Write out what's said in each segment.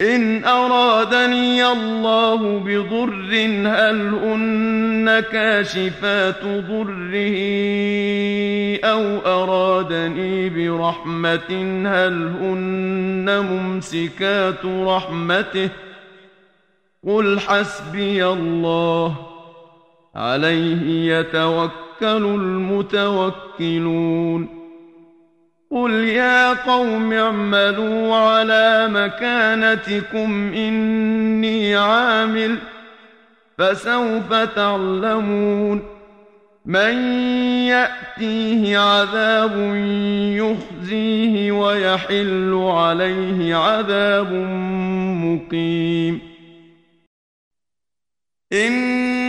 إن أرادني الله بضر هل أن كاشفات ضره؟ أو أرادني برحمة هل أن ممسكات رحمته؟ قل حسبي الله عليه يتوكل المتوكلون. قل يا قوم اعملوا على مكانتكم إني عامل فسوف تعلمون من يأتيه عذاب يخزيه ويحل عليه عذاب مقيم إِنَّا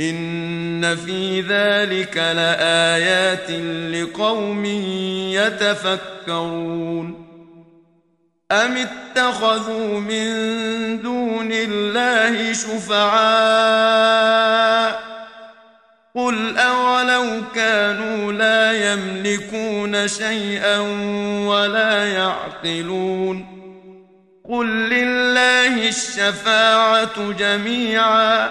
ان في ذلك لآيات لقوم يتفكرون ام اتخذوا من دون الله شفعاء قل اولو كانوا لا يملكون شيئا ولا يعقلون قل لله الشفاعة جميعا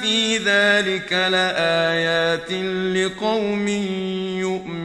في ذلك لآيات لقوم يؤمنون